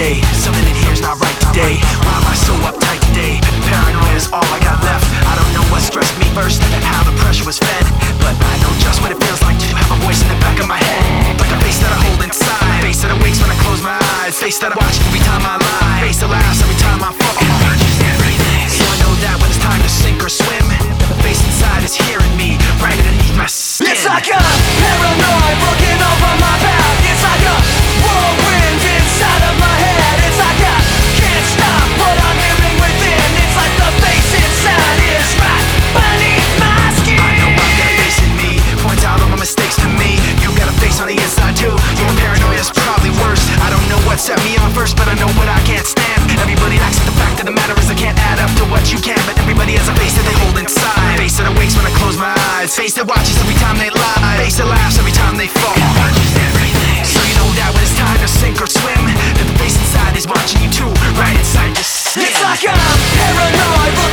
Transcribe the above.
day I can't stand. Everybody acts, but the fact of the matter is I can't add up to what you can. But everybody has a face that they hold inside. Face that awakes when I close my eyes. Face that watches every time they lie. Face that laughs every time they fall. Watches everything. So you know that when it's time to sink or swim, that the face inside is watching you too, right inside your skin. It's like I'm paranoid.